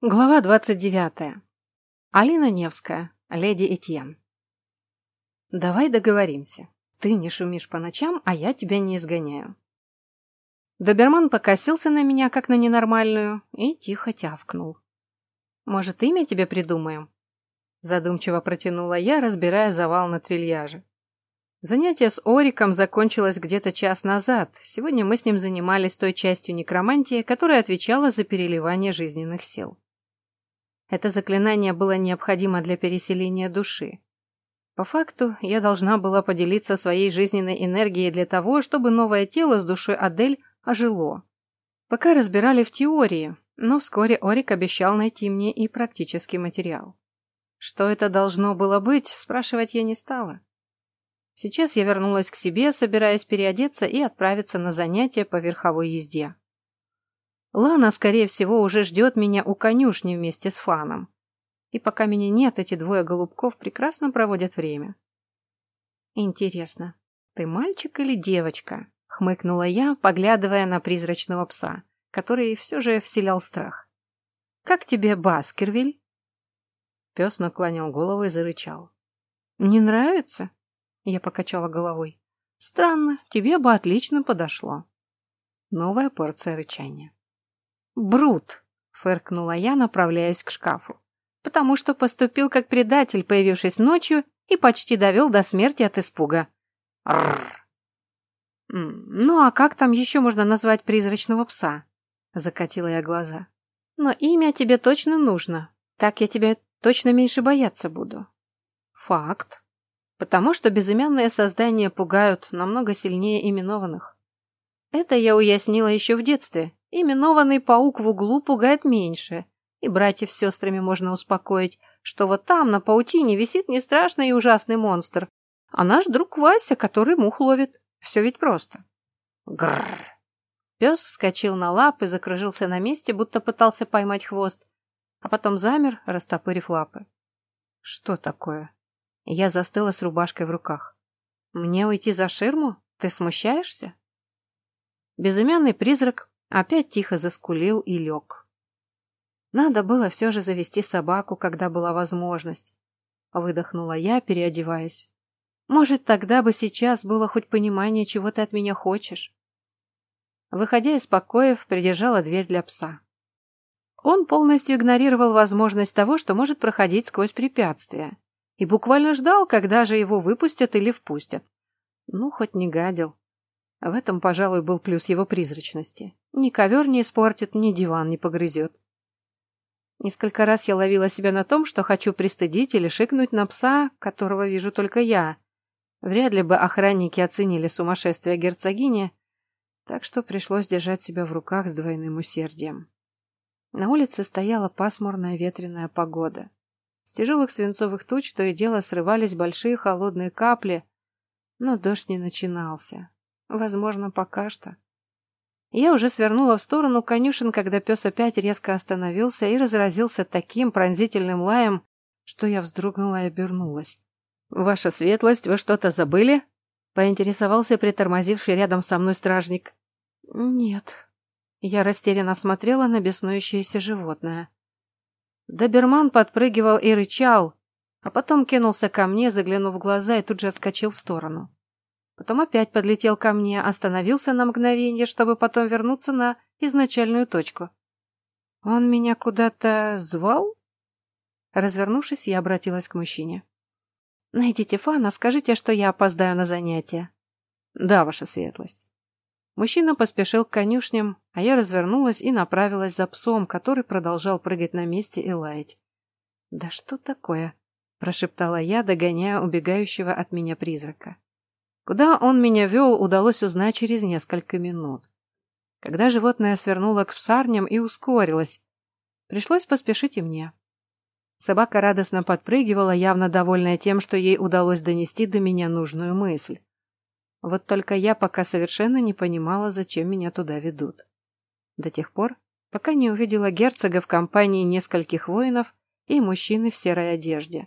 Глава двадцать девятая. Алина Невская, леди Этьен. Давай договоримся. Ты не шумишь по ночам, а я тебя не изгоняю. Доберман покосился на меня, как на ненормальную, и тихо тявкнул. Может, имя тебе придумаем? Задумчиво протянула я, разбирая завал на трильяже. Занятие с Ориком закончилось где-то час назад. Сегодня мы с ним занимались той частью некромантии, которая отвечала за переливание жизненных сил. Это заклинание было необходимо для переселения души. По факту, я должна была поделиться своей жизненной энергией для того, чтобы новое тело с душой Адель ожило. Пока разбирали в теории, но вскоре Орик обещал найти мне и практический материал. Что это должно было быть, спрашивать я не стала. Сейчас я вернулась к себе, собираясь переодеться и отправиться на занятия по верховой езде. Лана, скорее всего, уже ждет меня у конюшни вместе с Фаном. И пока меня нет, эти двое голубков прекрасно проводят время. Интересно, ты мальчик или девочка? Хмыкнула я, поглядывая на призрачного пса, который все же вселял страх. Как тебе Баскервиль? Пес наклонил голову и зарычал. Не нравится? Я покачала головой. Странно, тебе бы отлично подошло. Новая порция рычания. «Брут!» — фыркнула я, направляясь к шкафу. «Потому что поступил как предатель, появившись ночью, и почти довел до смерти от испуга». «Рррр!» «Ну а как там еще можно назвать призрачного пса?» — закатила я глаза. «Но имя тебе точно нужно. Так я тебя точно меньше бояться буду». «Факт. Потому что безымянные создания пугают намного сильнее именованных. Это я уяснила еще в детстве, Именованный паук в углу пугает меньше, и братьев с сестрами можно успокоить, что вот там, на паутине, висит не страшный и ужасный монстр, а наш друг Вася, который мух ловит. Все ведь просто. Грррр. Пес вскочил на лапы, закружился на месте, будто пытался поймать хвост, а потом замер, растопырив лапы. Что такое? Я застыла с рубашкой в руках. Мне уйти за ширму? Ты смущаешься? Безымянный призрак Опять тихо заскулил и лег. Надо было все же завести собаку, когда была возможность. Выдохнула я, переодеваясь. Может, тогда бы сейчас было хоть понимание, чего ты от меня хочешь. Выходя из покоев, придержала дверь для пса. Он полностью игнорировал возможность того, что может проходить сквозь препятствия, и буквально ждал, когда же его выпустят или впустят. Ну, хоть не гадил. В этом, пожалуй, был плюс его призрачности. Ни ковер не испортит, ни диван не погрызет. Несколько раз я ловила себя на том, что хочу пристыдить или шикнуть на пса, которого вижу только я. Вряд ли бы охранники оценили сумасшествие герцогини, так что пришлось держать себя в руках с двойным усердием. На улице стояла пасмурная ветреная погода. С тяжелых свинцовых туч то и дело срывались большие холодные капли, но дождь не начинался. Возможно, пока что. Я уже свернула в сторону конюшен, когда пес опять резко остановился и разразился таким пронзительным лаем, что я вздрогнула и обернулась. «Ваша светлость, вы что-то забыли?» — поинтересовался притормозивший рядом со мной стражник. «Нет». Я растерянно смотрела на беснующееся животное. Доберман подпрыгивал и рычал, а потом кинулся ко мне, заглянув в глаза, и тут же отскочил в сторону. Потом опять подлетел ко мне, остановился на мгновение, чтобы потом вернуться на изначальную точку. «Он меня куда-то звал?» Развернувшись, я обратилась к мужчине. «Найдите Фана, скажите, что я опоздаю на занятия». «Да, ваша светлость». Мужчина поспешил к конюшням, а я развернулась и направилась за псом, который продолжал прыгать на месте и лаять. «Да что такое?» – прошептала я, догоняя убегающего от меня призрака. Куда он меня вел, удалось узнать через несколько минут. Когда животное свернуло к псарням и ускорилось, пришлось поспешить и мне. Собака радостно подпрыгивала, явно довольная тем, что ей удалось донести до меня нужную мысль. Вот только я пока совершенно не понимала, зачем меня туда ведут. До тех пор, пока не увидела герцога в компании нескольких воинов и мужчины в серой одежде.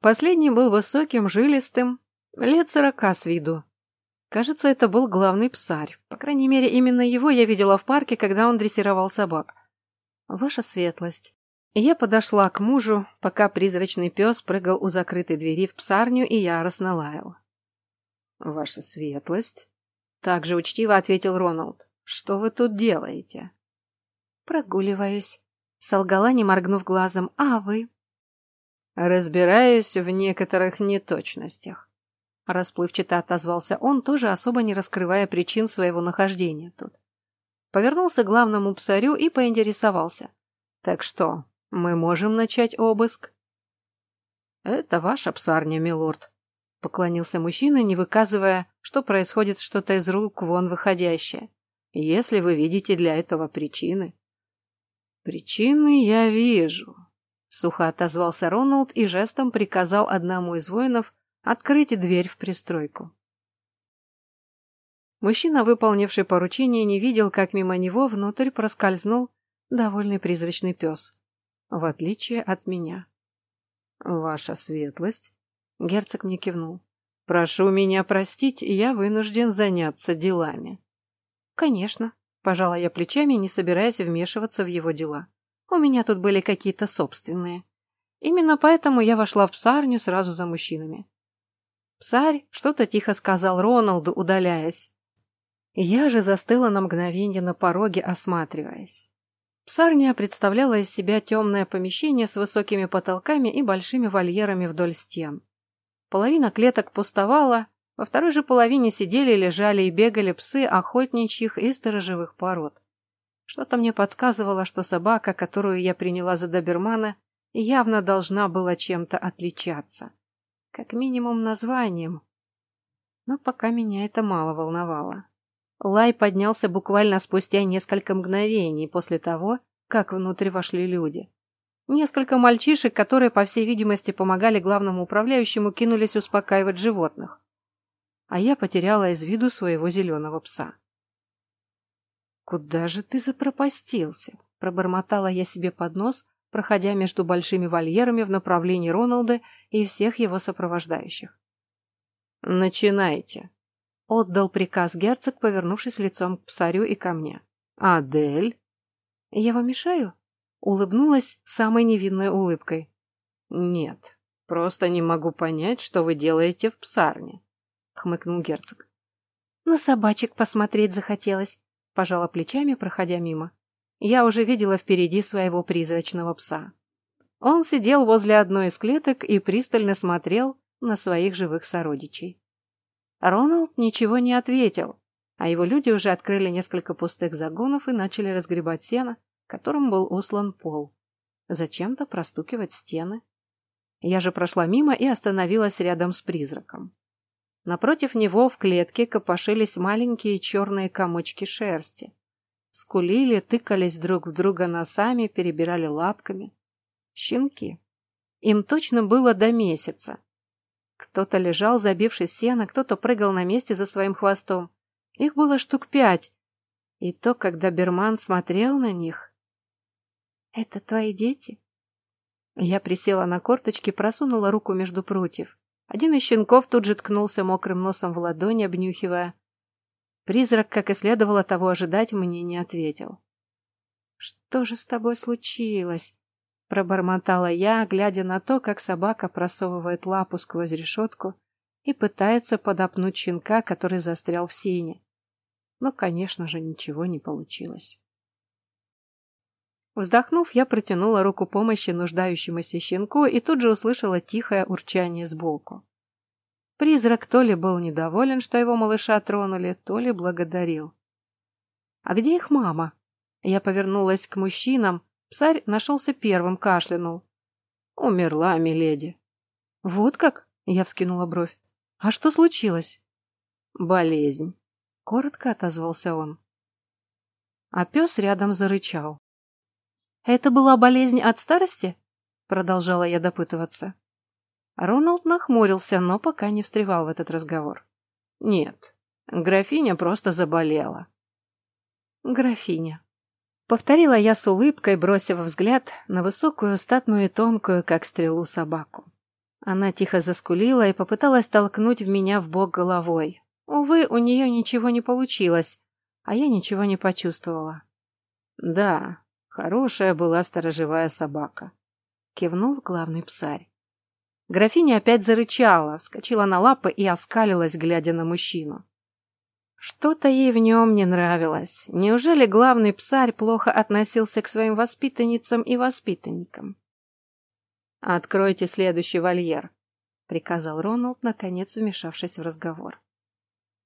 Последний был высоким, жилистым, Лет сорока с виду. Кажется, это был главный псарь. По крайней мере, именно его я видела в парке, когда он дрессировал собак. Ваша светлость. Я подошла к мужу, пока призрачный пес прыгал у закрытой двери в псарню и яростно лаял. Ваша светлость. Также учтиво ответил Роналд. Что вы тут делаете? Прогуливаюсь. Солгала, не моргнув глазом. А вы? Разбираюсь в некоторых неточностях. Расплывчато отозвался он, тоже особо не раскрывая причин своего нахождения тут. Повернулся к главному псарю и поинтересовался. «Так что, мы можем начать обыск?» «Это ваша псарня, милорд», — поклонился мужчина, не выказывая, что происходит что-то из рук вон выходящее. «Если вы видите для этого причины». «Причины я вижу», — сухо отозвался Роналд и жестом приказал одному из воинов открыть дверь в пристройку. Мужчина, выполнивший поручение, не видел, как мимо него внутрь проскользнул довольный призрачный пес. В отличие от меня. «Ваша светлость?» Герцог мне кивнул. «Прошу меня простить, я вынужден заняться делами». «Конечно», – пожала я плечами, не собираясь вмешиваться в его дела. «У меня тут были какие-то собственные. Именно поэтому я вошла в псарню сразу за мужчинами. Псарь что-то тихо сказал Роналду, удаляясь. Я же застыла на мгновение на пороге, осматриваясь. Псарня представляла из себя темное помещение с высокими потолками и большими вольерами вдоль стен. Половина клеток пустовала, во второй же половине сидели, лежали и бегали псы охотничьих и сторожевых пород. Что-то мне подсказывало, что собака, которую я приняла за добермана, явно должна была чем-то отличаться. Как минимум названием. Но пока меня это мало волновало. Лай поднялся буквально спустя несколько мгновений после того, как внутрь вошли люди. Несколько мальчишек, которые, по всей видимости, помогали главному управляющему, кинулись успокаивать животных. А я потеряла из виду своего зеленого пса. «Куда же ты запропастился?» – пробормотала я себе под нос, проходя между большими вольерами в направлении Роналда и всех его сопровождающих. «Начинайте», — отдал приказ герцог, повернувшись лицом к псарю и ко мне. «Адель?» «Я вам мешаю?» — улыбнулась самой невинной улыбкой. «Нет, просто не могу понять, что вы делаете в псарне», — хмыкнул герцог. «На собачек посмотреть захотелось», — пожала плечами, проходя мимо я уже видела впереди своего призрачного пса. Он сидел возле одной из клеток и пристально смотрел на своих живых сородичей. Роналд ничего не ответил, а его люди уже открыли несколько пустых загонов и начали разгребать сено, которым был услан пол. Зачем-то простукивать стены. Я же прошла мимо и остановилась рядом с призраком. Напротив него в клетке копошились маленькие черные комочки шерсти. Скулили, тыкались друг в друга носами, перебирали лапками. Щенки. Им точно было до месяца. Кто-то лежал, забившись сено, кто-то прыгал на месте за своим хвостом. Их было штук пять. И то, когда Берман смотрел на них... «Это твои дети?» Я присела на корточки, просунула руку между прутьев. Один из щенков тут же ткнулся мокрым носом в ладони, обнюхивая. Призрак, как и следовало того ожидать, мне не ответил. «Что же с тобой случилось?» Пробормотала я, глядя на то, как собака просовывает лапу сквозь решетку и пытается подопнуть щенка, который застрял в сене. Но, конечно же, ничего не получилось. Вздохнув, я протянула руку помощи нуждающемуся щенку и тут же услышала тихое урчание сбоку. Призрак то ли был недоволен, что его малыша тронули, то ли благодарил. «А где их мама?» Я повернулась к мужчинам. Псарь нашелся первым, кашлянул. «Умерла, миледи». «Вот как?» — я вскинула бровь. «А что случилось?» «Болезнь», — коротко отозвался он. А пес рядом зарычал. «Это была болезнь от старости?» — продолжала я допытываться. Роналд нахмурился, но пока не встревал в этот разговор. «Нет, графиня просто заболела». «Графиня». Повторила я с улыбкой, бросив взгляд на высокую, статную и тонкую, как стрелу, собаку. Она тихо заскулила и попыталась толкнуть в меня в бок головой. Увы, у нее ничего не получилось, а я ничего не почувствовала. «Да, Хорошая была сторожевая собака. Кивнул главный псарь. Графиня опять зарычала, вскочила на лапы и оскалилась, глядя на мужчину. Что-то ей в нем не нравилось. Неужели главный псарь плохо относился к своим воспитанницам и воспитанникам? «Откройте следующий вольер», — приказал Роналд, наконец вмешавшись в разговор.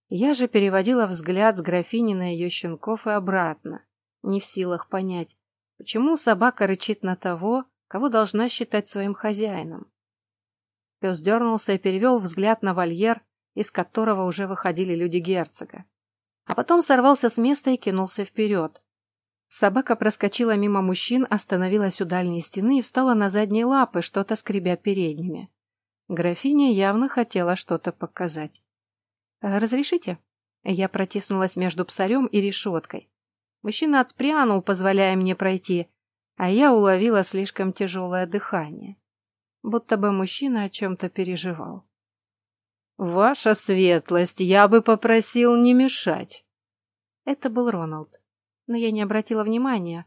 Я же переводила взгляд с графини на ее щенков и обратно, не в силах понять, почему собака рычит на того, кого должна считать своим хозяином. Пес дернулся и перевел взгляд на вольер, из которого уже выходили люди герцога. А потом сорвался с места и кинулся вперед. Собака проскочила мимо мужчин, остановилась у дальней стены и встала на задние лапы, что-то скребя передними. Графиня явно хотела что-то показать. «Разрешите?» Я протиснулась между псарем и решеткой. Мужчина отпрянул, позволяя мне пройти, а я уловила слишком тяжелое дыхание. Будто бы мужчина о чем-то переживал. «Ваша светлость, я бы попросил не мешать». Это был Роналд, но я не обратила внимания.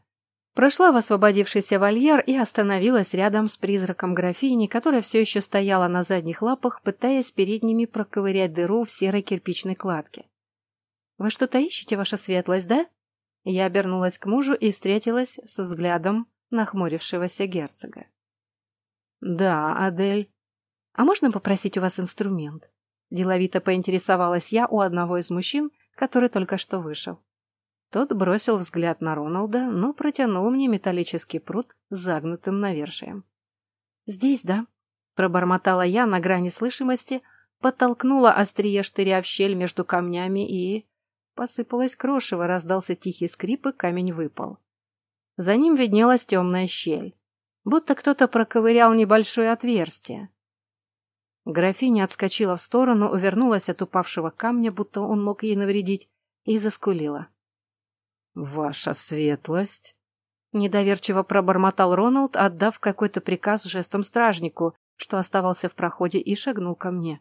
Прошла в освободившийся вольер и остановилась рядом с призраком графини, которая все еще стояла на задних лапах, пытаясь передними проковырять дыру в серой кирпичной кладке. «Вы что-то ищете, ваша светлость, да?» Я обернулась к мужу и встретилась с взглядом нахмурившегося герцога. «Да, Адель. А можно попросить у вас инструмент?» Деловито поинтересовалась я у одного из мужчин, который только что вышел. Тот бросил взгляд на Роналда, но протянул мне металлический пруд с загнутым навершием. «Здесь, да?» – пробормотала я на грани слышимости, подтолкнула острие штыря в щель между камнями и... Посыпалось крошево, раздался тихий скрип, и камень выпал. За ним виднелась темная щель, будто кто-то проковырял небольшое отверстие. Графиня отскочила в сторону, увернулась от упавшего камня, будто он мог ей навредить, и заскулила. «Ваша светлость!» Недоверчиво пробормотал Роналд, отдав какой-то приказ жестом стражнику, что оставался в проходе, и шагнул ко мне.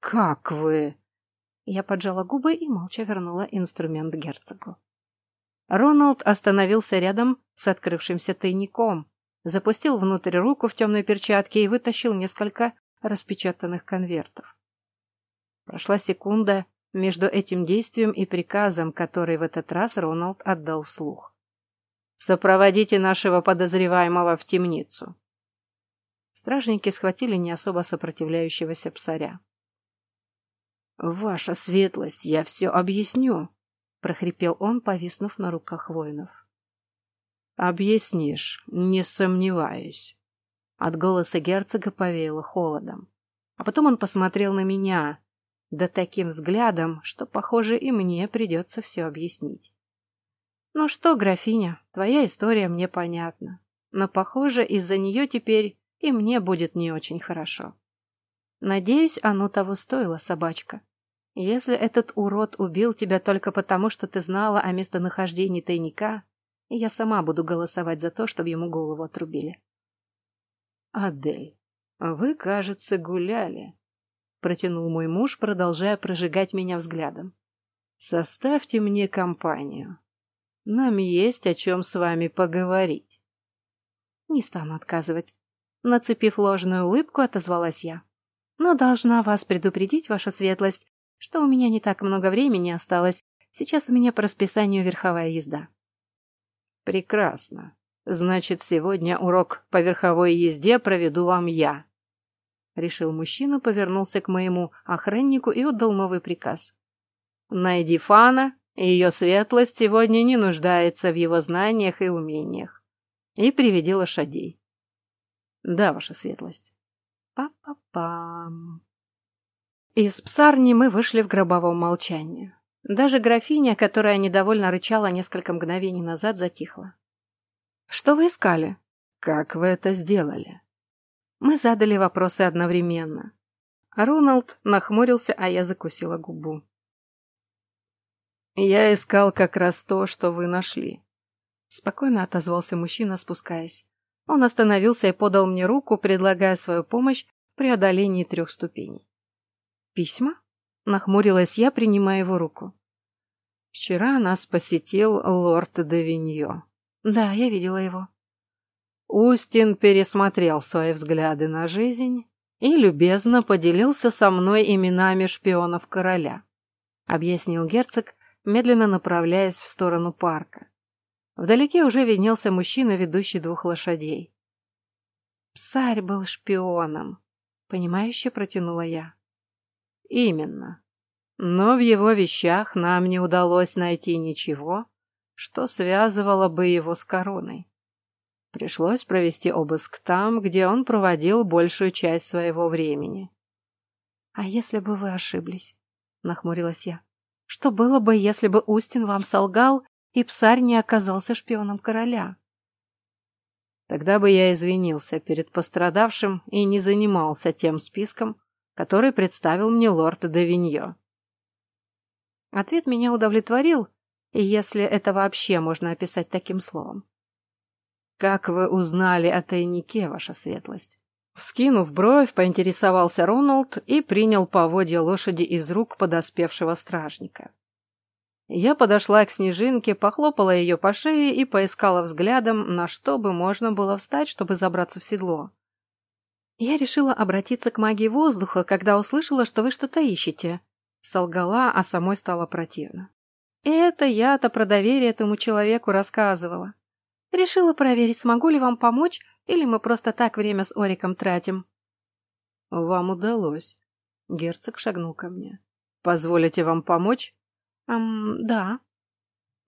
«Как вы?» Я поджала губы и молча вернула инструмент герцогу. Роналд остановился рядом с открывшимся тайником, запустил внутрь руку в темной перчатке и вытащил несколько распечатанных конвертов. Прошла секунда между этим действием и приказом, который в этот раз Роналд отдал вслух. «Сопроводите нашего подозреваемого в темницу». Стражники схватили не особо сопротивляющегося псаря. «Ваша светлость, я все объясню», — прохрипел он, повиснув на руках воинов. «Объяснишь, не сомневаюсь». От голоса герцога повеяло холодом. А потом он посмотрел на меня, да таким взглядом, что, похоже, и мне придется все объяснить. «Ну что, графиня, твоя история мне понятна, но, похоже, из-за нее теперь и мне будет не очень хорошо. Надеюсь, оно того стоило, собачка. Если этот урод убил тебя только потому, что ты знала о местонахождении тайника, я сама буду голосовать за то, чтобы ему голову отрубили. «Адель, вы, кажется, гуляли», — протянул мой муж, продолжая прожигать меня взглядом. «Составьте мне компанию. Нам есть о чем с вами поговорить». Не стану отказывать. Нацепив ложную улыбку, отозвалась я. «Но должна вас предупредить, ваша светлость, что у меня не так много времени осталось. Сейчас у меня по расписанию верховая езда». «Прекрасно. Значит, сегодня урок по верховой езде проведу вам я. Решил мужчина, повернулся к моему охраннику и отдал новый приказ. Найди Фана, ее светлость сегодня не нуждается в его знаниях и умениях. И приведи лошадей. Да, ваша светлость. Па-па-пам. Из псарни мы вышли в гробовом молчании. Даже графиня, которая недовольно рычала несколько мгновений назад, затихла. Что вы искали? Как вы это сделали? Мы задали вопросы одновременно. Роналд нахмурился, а я закусила губу. «Я искал как раз то, что вы нашли», — спокойно отозвался мужчина, спускаясь. Он остановился и подал мне руку, предлагая свою помощь в преодолении трех ступеней. «Письма?» — нахмурилась я, принимая его руку. «Вчера нас посетил лорд Давиньо», Да, я видела его. Устин пересмотрел свои взгляды на жизнь и любезно поделился со мной именами шпионов короля, объяснил герцог, медленно направляясь в сторону парка. Вдалеке уже виднелся мужчина, ведущий двух лошадей. Псарь был шпионом, понимающе протянула я. Именно. Но в его вещах нам не удалось найти ничего, что связывало бы его с короной. Пришлось провести обыск там, где он проводил большую часть своего времени. «А если бы вы ошиблись?» — нахмурилась я. «Что было бы, если бы Устин вам солгал, и псарь не оказался шпионом короля?» Тогда бы я извинился перед пострадавшим и не занимался тем списком, который представил мне лорд Давиньо. Ответ меня удовлетворил, если это вообще можно описать таким словом. «Как вы узнали о тайнике, ваша светлость?» Вскинув бровь, поинтересовался Роналд и принял поводья лошади из рук подоспевшего стражника. Я подошла к снежинке, похлопала ее по шее и поискала взглядом, на что бы можно было встать, чтобы забраться в седло. «Я решила обратиться к магии воздуха, когда услышала, что вы что-то ищете», — солгала, а самой стало противно. «Это я-то про доверие этому человеку рассказывала. Решила проверить, смогу ли вам помочь, или мы просто так время с Ориком тратим. Вам удалось. Герцог шагнул ко мне. Позволите вам помочь? Эм, да.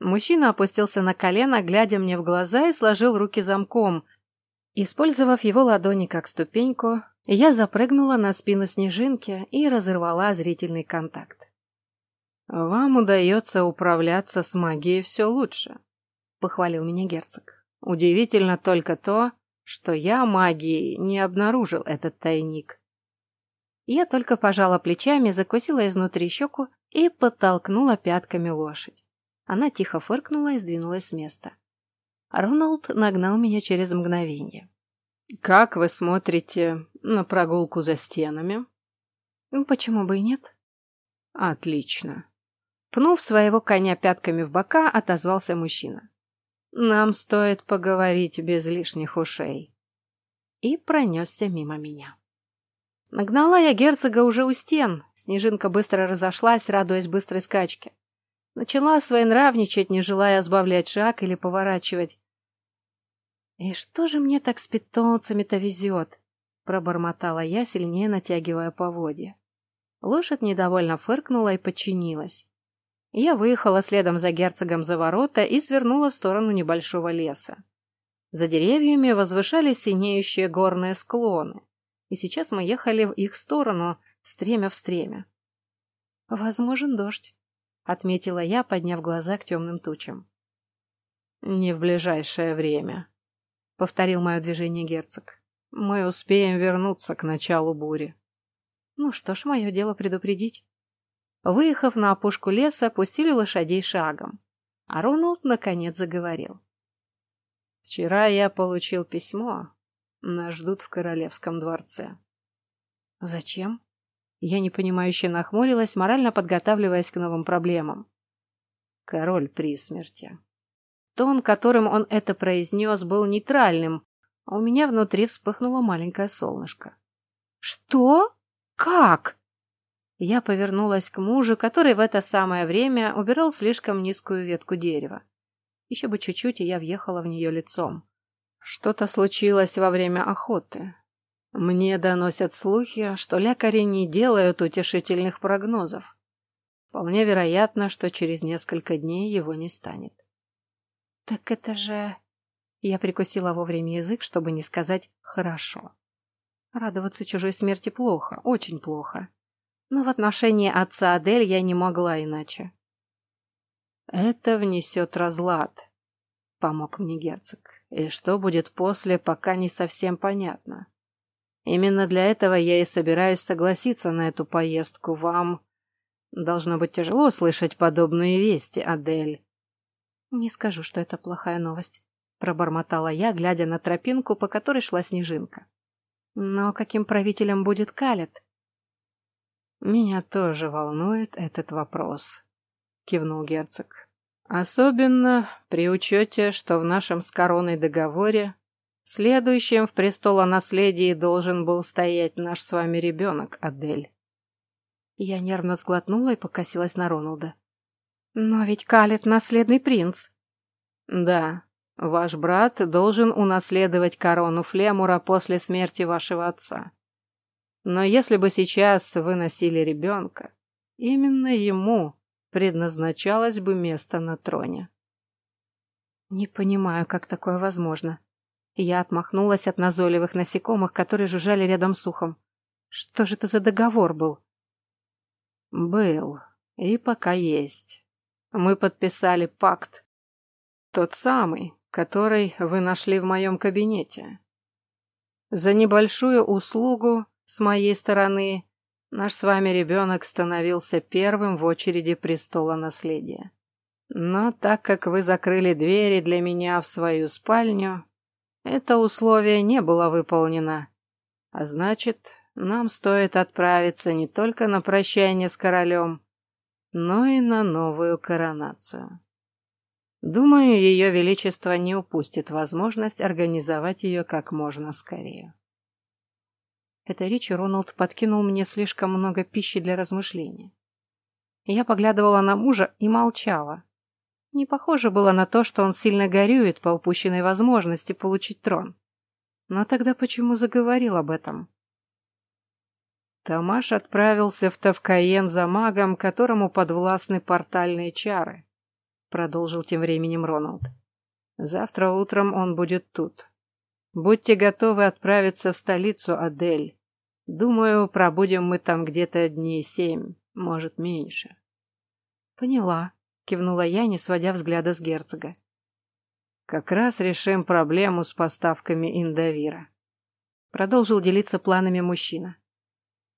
Мужчина опустился на колено, глядя мне в глаза и сложил руки замком. Использовав его ладони как ступеньку, я запрыгнула на спину снежинки и разорвала зрительный контакт. «Вам удается управляться с магией все лучше», — похвалил меня герцог. Удивительно только то, что я магией не обнаружил этот тайник. Я только пожала плечами, закусила изнутри щеку и подтолкнула пятками лошадь. Она тихо фыркнула и сдвинулась с места. Роналд нагнал меня через мгновение. «Как вы смотрите на прогулку за стенами?» «Почему бы и нет?» «Отлично». Пнув своего коня пятками в бока, отозвался мужчина. Нам стоит поговорить без лишних ушей. И пронесся мимо меня. Нагнала я герцога уже у стен. Снежинка быстро разошлась, радуясь быстрой скачке. Начала своенравничать, не желая сбавлять шаг или поворачивать. «И что же мне так с питомцами-то везет?» — пробормотала я, сильнее натягивая поводья. Лошадь недовольно фыркнула и подчинилась. Я выехала следом за герцогом за ворота и свернула в сторону небольшого леса. За деревьями возвышались синеющие горные склоны, и сейчас мы ехали в их сторону, стремя в стремя. «Возможен дождь», — отметила я, подняв глаза к темным тучам. «Не в ближайшее время», — повторил мое движение герцог. «Мы успеем вернуться к началу бури». «Ну что ж, мое дело предупредить». Выехав на опушку леса, пустили лошадей шагом. А Роналд наконец заговорил. «Вчера я получил письмо. Нас ждут в королевском дворце». «Зачем?» Я непонимающе нахмурилась, морально подготавливаясь к новым проблемам. «Король при смерти». Тон, которым он это произнес, был нейтральным, а у меня внутри вспыхнуло маленькое солнышко. «Что? Как?» Я повернулась к мужу, который в это самое время убирал слишком низкую ветку дерева. Еще бы чуть-чуть, и я въехала в нее лицом. Что-то случилось во время охоты. Мне доносят слухи, что лекари не делают утешительных прогнозов. Вполне вероятно, что через несколько дней его не станет. Так это же... Я прикусила вовремя язык, чтобы не сказать «хорошо». Радоваться чужой смерти плохо, очень плохо но в отношении отца Адель я не могла иначе. «Это внесет разлад», — помог мне герцог. «И что будет после, пока не совсем понятно. Именно для этого я и собираюсь согласиться на эту поездку. Вам должно быть тяжело слышать подобные вести, Адель». «Не скажу, что это плохая новость», — пробормотала я, глядя на тропинку, по которой шла снежинка. «Но каким правителем будет Калет?» «Меня тоже волнует этот вопрос», — кивнул герцог. Особенно при учете, что в нашем с короной договоре следующим в престолонаследии должен был стоять наш с вами ребенок, Адель. Я нервно сглотнула и покосилась на Роналда. «Но ведь Калет — наследный принц». «Да, ваш брат должен унаследовать корону Флемура после смерти вашего отца. Но если бы сейчас вы носили ребенка, именно ему предназначалось бы место на троне». «Не понимаю, как такое возможно». Я отмахнулась от назойливых насекомых, которые жужжали рядом с ухом. «Что же это за договор был?» «Был. И пока есть мы подписали пакт. Тот самый, который вы нашли в моем кабинете. За небольшую услугу с моей стороны наш с вами ребенок становился первым в очереди престола наследия. Но так как вы закрыли двери для меня в свою спальню, это условие не было выполнено. А значит, нам стоит отправиться не только на прощание с королем, но и на новую коронацию. Думаю, Ее Величество не упустит возможность организовать ее как можно скорее. Этой речью Роналд подкинул мне слишком много пищи для размышления. Я поглядывала на мужа и молчала. Не похоже было на то, что он сильно горюет по упущенной возможности получить трон. Но тогда почему заговорил об этом? Тамаш отправился в Тавкаен за магом, которому подвластны портальные чары, продолжил тем временем Роналд. Завтра утром он будет тут. Будьте готовы отправиться в столицу Адель. Думаю, пробудем мы там где-то дней семь, может, меньше. Поняла, кивнула я, не сводя взгляда с герцога. Как раз решим проблему с поставками индовира. Продолжил делиться планами мужчина.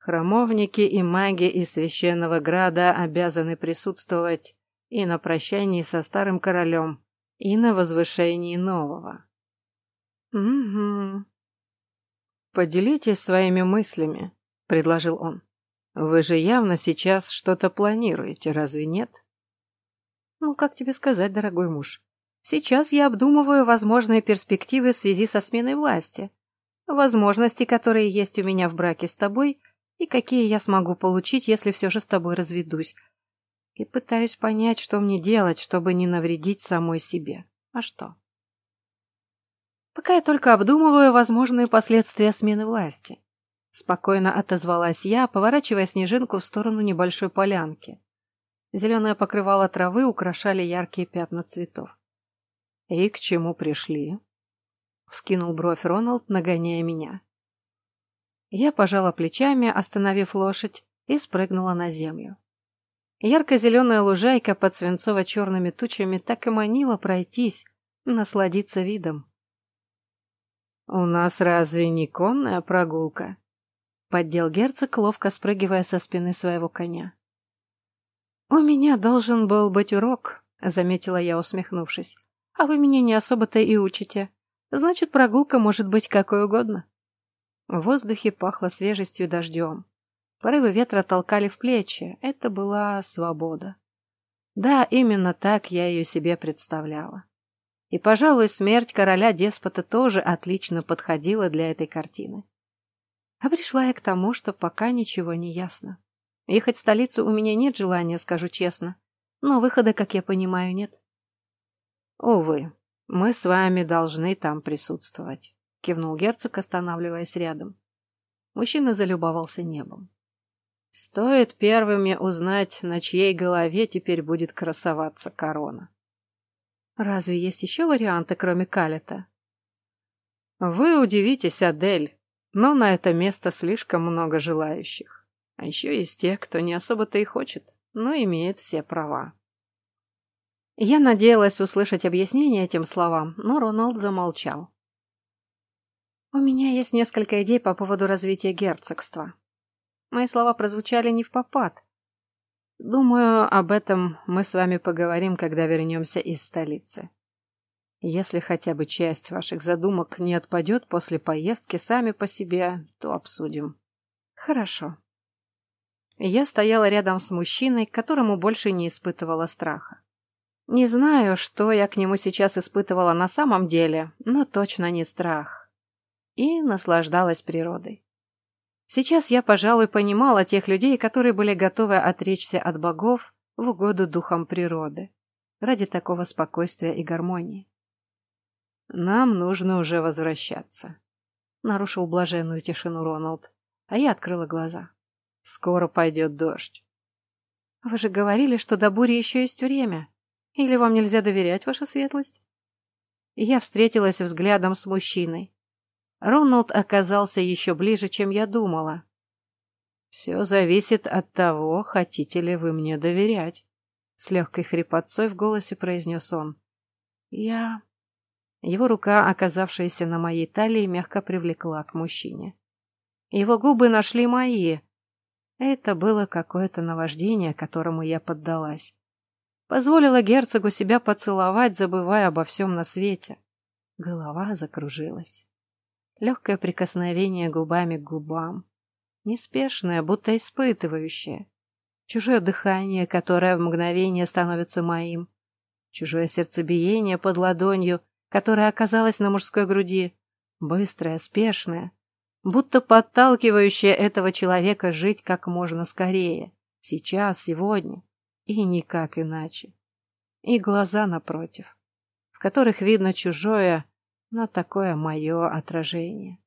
Храмовники и маги из Священного Града обязаны присутствовать и на прощании со старым королем, и на возвышении нового. «Угу». «Поделитесь своими мыслями», — предложил он. «Вы же явно сейчас что-то планируете, разве нет?» «Ну, как тебе сказать, дорогой муж? Сейчас я обдумываю возможные перспективы в связи со сменой власти. Возможности, которые есть у меня в браке с тобой — и какие я смогу получить, если все же с тобой разведусь. И пытаюсь понять, что мне делать, чтобы не навредить самой себе. А что? Пока я только обдумываю возможные последствия смены власти. Спокойно отозвалась я, поворачивая снежинку в сторону небольшой полянки. Зеленое покрывало травы украшали яркие пятна цветов. «И к чему пришли?» — вскинул бровь Роналд, нагоняя меня. Я пожала плечами, остановив лошадь, и спрыгнула на землю. Ярко-зеленая лужайка под свинцово-черными тучами так и манила пройтись, насладиться видом. «У нас разве не конная прогулка?» — поддел герцог, ловко спрыгивая со спины своего коня. «У меня должен был быть урок», — заметила я, усмехнувшись. «А вы меня не особо-то и учите. Значит, прогулка может быть какой угодно». В воздухе пахло свежестью дождем. Порывы ветра толкали в плечи. Это была свобода. Да, именно так я ее себе представляла. И, пожалуй, смерть короля-деспота тоже отлично подходила для этой картины. А пришла я к тому, что пока ничего не ясно. Ехать в столицу у меня нет желания, скажу честно. Но выхода, как я понимаю, нет. Увы, мы с вами должны там присутствовать кивнул герцог, останавливаясь рядом. Мужчина залюбовался небом. Стоит первыми узнать, на чьей голове теперь будет красоваться корона. Разве есть еще варианты, кроме Калета? Вы удивитесь, Адель, но на это место слишком много желающих. А еще есть те, кто не особо-то и хочет, но имеет все права. Я надеялась услышать объяснение этим словам, но Роналд замолчал. У меня есть несколько идей по поводу развития герцогства. Мои слова прозвучали не в попад. Думаю, об этом мы с вами поговорим, когда вернемся из столицы. Если хотя бы часть ваших задумок не отпадет после поездки сами по себе, то обсудим. Хорошо. Я стояла рядом с мужчиной, которому больше не испытывала страха. Не знаю, что я к нему сейчас испытывала на самом деле, но точно не страх. И наслаждалась природой. Сейчас я, пожалуй, понимала тех людей, которые были готовы отречься от богов в угоду духам природы, ради такого спокойствия и гармонии. «Нам нужно уже возвращаться», — нарушил блаженную тишину Роналд, а я открыла глаза. «Скоро пойдет дождь». «Вы же говорили, что до бури еще есть время. Или вам нельзя доверять, ваша светлость?» Я встретилась взглядом с мужчиной. Роналд оказался еще ближе, чем я думала. «Все зависит от того, хотите ли вы мне доверять», — с легкой хрипотцой в голосе произнес он. «Я...» Его рука, оказавшаяся на моей талии, мягко привлекла к мужчине. Его губы нашли мои. Это было какое-то наваждение, которому я поддалась. Позволила герцогу себя поцеловать, забывая обо всем на свете. Голова закружилась. Легкое прикосновение губами к губам. Неспешное, будто испытывающее. Чужое дыхание, которое в мгновение становится моим. Чужое сердцебиение под ладонью, которое оказалось на мужской груди. Быстрое, спешное. Будто подталкивающее этого человека жить как можно скорее. Сейчас, сегодня. И никак иначе. И глаза напротив, в которых видно чужое, но такое мое отражение.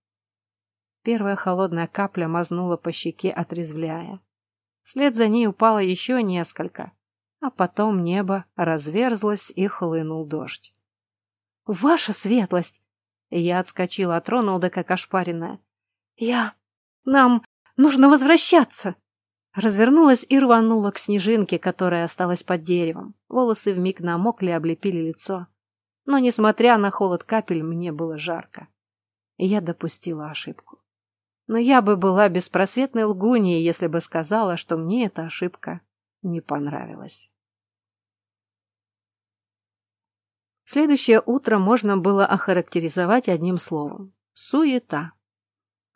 Первая холодная капля мазнула по щеке, отрезвляя. Вслед за ней упало еще несколько, а потом небо разверзлось и хлынул дождь. «Ваша светлость!» Я отскочила от Роналда, как ошпаренная. «Я... Нам нужно возвращаться!» Развернулась и рванула к снежинке, которая осталась под деревом. Волосы вмиг намокли, облепили лицо. Но, несмотря на холод капель, мне было жарко. Я допустила ошибку. Но я бы была беспросветной лгуньей, если бы сказала, что мне эта ошибка не понравилась. Следующее утро можно было охарактеризовать одним словом – суета.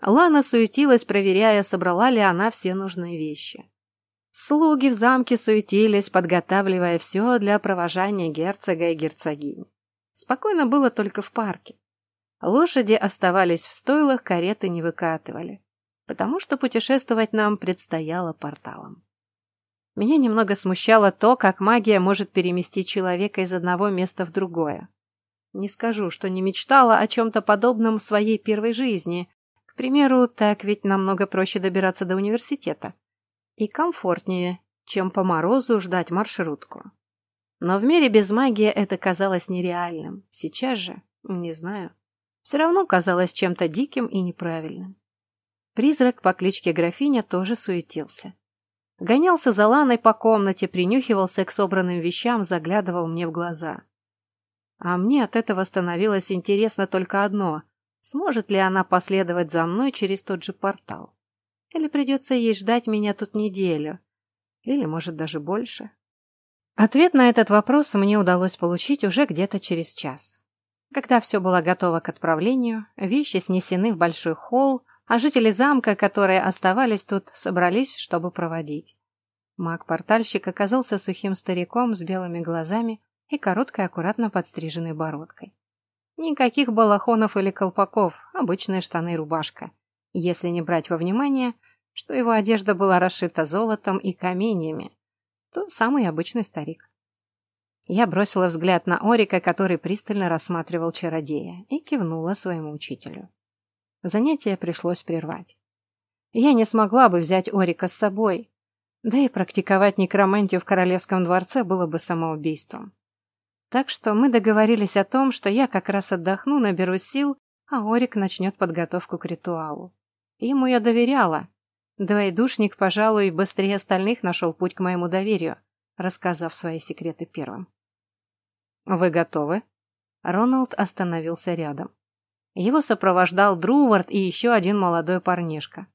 Лана суетилась, проверяя, собрала ли она все нужные вещи. Слуги в замке суетились, подготавливая все для провожания герцога и герцогини. Спокойно было только в парке. Лошади оставались в стойлах, кареты не выкатывали, потому что путешествовать нам предстояло порталом. Меня немного смущало то, как магия может переместить человека из одного места в другое. Не скажу, что не мечтала о чем-то подобном в своей первой жизни. К примеру, так ведь намного проще добираться до университета. И комфортнее, чем по морозу ждать маршрутку. Но в мире без магии это казалось нереальным. Сейчас же, не знаю, все равно казалось чем-то диким и неправильным. Призрак по кличке Графиня тоже суетился. Гонялся за Ланой по комнате, принюхивался к собранным вещам, заглядывал мне в глаза. А мне от этого становилось интересно только одно – сможет ли она последовать за мной через тот же портал? Или придется ей ждать меня тут неделю? Или, может, даже больше? Ответ на этот вопрос мне удалось получить уже где-то через час. Когда все было готово к отправлению, вещи снесены в большой холл, а жители замка, которые оставались тут, собрались, чтобы проводить. Маг-портальщик оказался сухим стариком с белыми глазами и короткой, аккуратно подстриженной бородкой. Никаких балахонов или колпаков, обычные штаны и рубашка, если не брать во внимание, что его одежда была расшита золотом и каменьями, то самый обычный старик. Я бросила взгляд на Орика, который пристально рассматривал чародея, и кивнула своему учителю. Занятие пришлось прервать. Я не смогла бы взять Орика с собой, да и практиковать некромантию в королевском дворце было бы самоубийством. Так что мы договорились о том, что я как раз отдохну, наберу сил, а Орик начнет подготовку к ритуалу. Ему я доверяла, Двоедушник, пожалуй, быстрее остальных нашел путь к моему доверию, рассказав свои секреты первым. «Вы готовы?» Роналд остановился рядом. Его сопровождал Друвард и еще один молодой парнишка.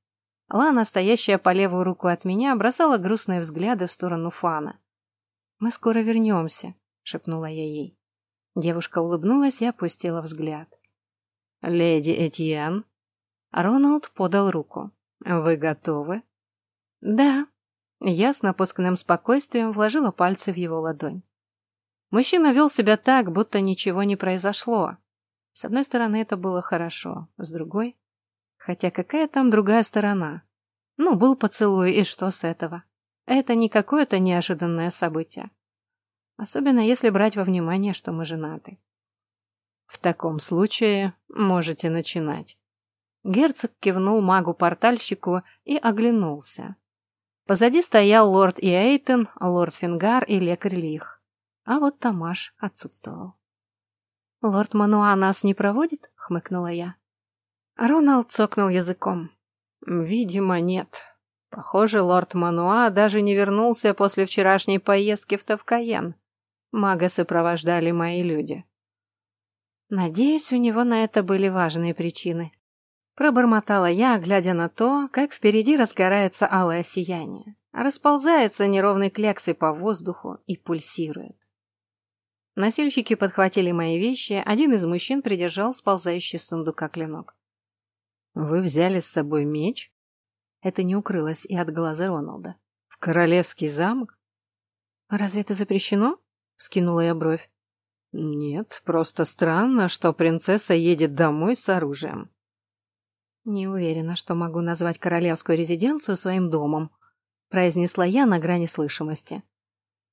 Лана, стоящая по левую руку от меня, бросала грустные взгляды в сторону Фана. «Мы скоро вернемся», — шепнула я ей. Девушка улыбнулась и опустила взгляд. «Леди Этьен?» Роналд подал руку. «Вы готовы?» «Да». Я с напускным спокойствием вложила пальцы в его ладонь. Мужчина вел себя так, будто ничего не произошло. С одной стороны, это было хорошо, с другой... Хотя какая там другая сторона? Ну, был поцелуй, и что с этого? Это не какое-то неожиданное событие. Особенно если брать во внимание, что мы женаты. В таком случае можете начинать. Герцог кивнул магу-портальщику и оглянулся. Позади стоял лорд Иэйтон, лорд Фингар и лекарь Лих. А вот Тамаш отсутствовал. «Лорд Мануа нас не проводит?» — хмыкнула я. Роналд цокнул языком. «Видимо, нет. Похоже, лорд Мануа даже не вернулся после вчерашней поездки в Тавкаен. Мага сопровождали мои люди». «Надеюсь, у него на это были важные причины», Пробормотала я, глядя на то, как впереди разгорается алое сияние, расползается неровной кляксой по воздуху и пульсирует. Носильщики подхватили мои вещи, один из мужчин придержал сползающий с сундука клинок. «Вы взяли с собой меч?» Это не укрылось и от глаза Роналда. «В королевский замок?» «Разве это запрещено?» — скинула я бровь. «Нет, просто странно, что принцесса едет домой с оружием», «Не уверена, что могу назвать королевскую резиденцию своим домом», произнесла я на грани слышимости.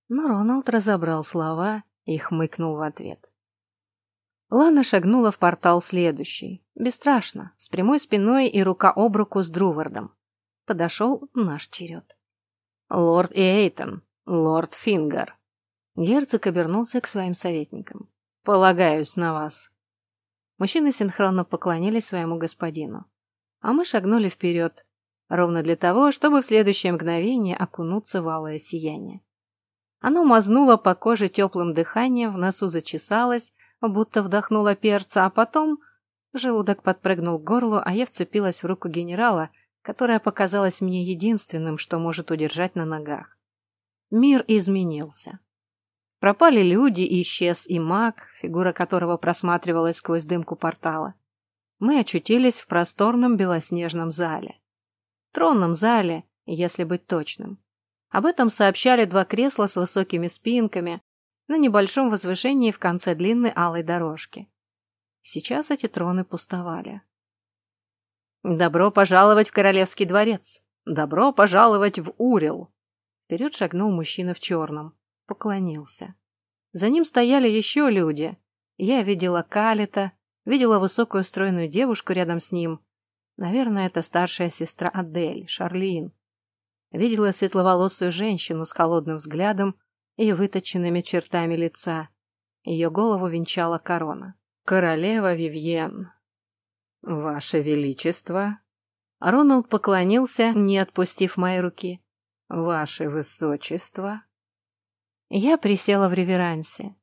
Но Роналд разобрал слова и хмыкнул в ответ. Лана шагнула в портал следующий, бесстрашно, с прямой спиной и рука об руку с Друвардом. Подошел наш черед. «Лорд Эйтон, лорд Фингер». Герцог обернулся к своим советникам. «Полагаюсь на вас». Мужчины синхронно поклонились своему господину а мы шагнули вперед, ровно для того, чтобы в следующее мгновение окунуться в алое сияние. Оно мазнуло по коже теплым дыханием, в носу зачесалось, будто вдохнуло перца, а потом желудок подпрыгнул к горлу, а я вцепилась в руку генерала, которая показалась мне единственным, что может удержать на ногах. Мир изменился. Пропали люди, и исчез и маг, фигура которого просматривалась сквозь дымку портала мы очутились в просторном белоснежном зале. Тронном зале, если быть точным. Об этом сообщали два кресла с высокими спинками на небольшом возвышении в конце длинной алой дорожки. Сейчас эти троны пустовали. «Добро пожаловать в Королевский дворец! Добро пожаловать в Урил!» Вперед шагнул мужчина в черном. Поклонился. За ним стояли еще люди. Я видела Калита, Видела высокую стройную девушку рядом с ним. Наверное, это старшая сестра Адель, Шарлин. Видела светловолосую женщину с холодным взглядом и выточенными чертами лица. Ее голову венчала корона. Королева Вивьен. Ваше Величество. Роналд поклонился, не отпустив мои руки. Ваше Высочество. Я присела в реверансе.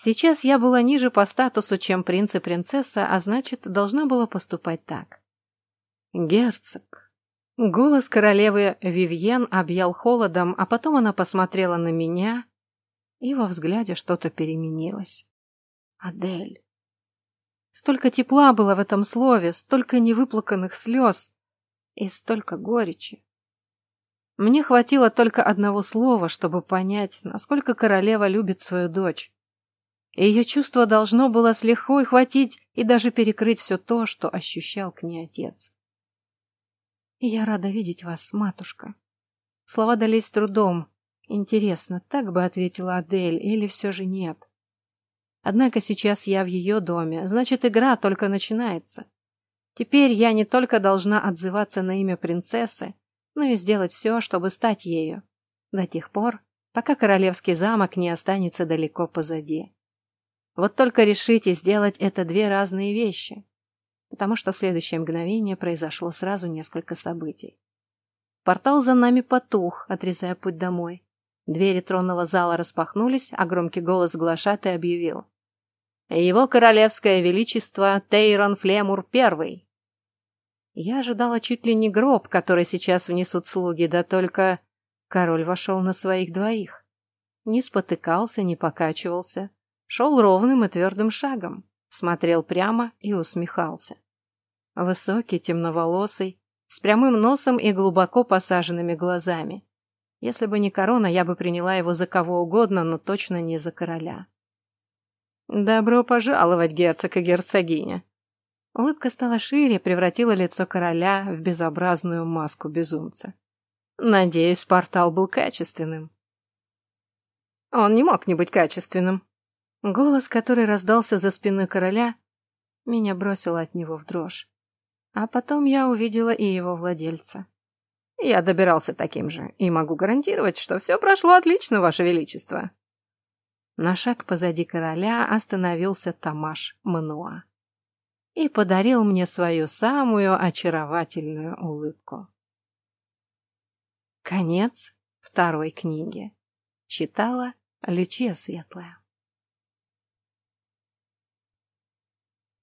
Сейчас я была ниже по статусу, чем принц и принцесса, а значит, должна была поступать так. Герцог. Голос королевы Вивьен объял холодом, а потом она посмотрела на меня, и во взгляде что-то переменилось. Адель. Столько тепла было в этом слове, столько невыплаканных слез и столько горечи. Мне хватило только одного слова, чтобы понять, насколько королева любит свою дочь и ее чувство должно было с лихвой хватить и даже перекрыть все то, что ощущал к ней отец. «Я рада видеть вас, матушка». Слова дались трудом. Интересно, так бы ответила Адель или все же нет? Однако сейчас я в ее доме, значит, игра только начинается. Теперь я не только должна отзываться на имя принцессы, но и сделать все, чтобы стать ею. До тех пор, пока королевский замок не останется далеко позади. Вот только решите сделать это две разные вещи, потому что в следующее мгновение произошло сразу несколько событий. Портал за нами потух, отрезая путь домой. Двери тронного зала распахнулись, а громкий голос глашатай объявил. «Его королевское величество Тейрон Флемур Первый!» Я ожидала чуть ли не гроб, который сейчас внесут слуги, да только король вошел на своих двоих. Не спотыкался, не покачивался, Шел ровным и твердым шагом, смотрел прямо и усмехался. Высокий, темноволосый, с прямым носом и глубоко посаженными глазами. Если бы не корона, я бы приняла его за кого угодно, но точно не за короля. «Добро пожаловать, герцог и герцогиня!» Улыбка стала шире, превратила лицо короля в безобразную маску безумца. «Надеюсь, портал был качественным». «Он не мог не быть качественным». Голос, который раздался за спиной короля, меня бросил от него в дрожь. А потом я увидела и его владельца. «Я добирался таким же, и могу гарантировать, что все прошло отлично, Ваше Величество», на шаг позади короля остановился Тамаш Мануа и подарил мне свою самую очаровательную улыбку. Конец второй книги. Читала Лючия Светлая.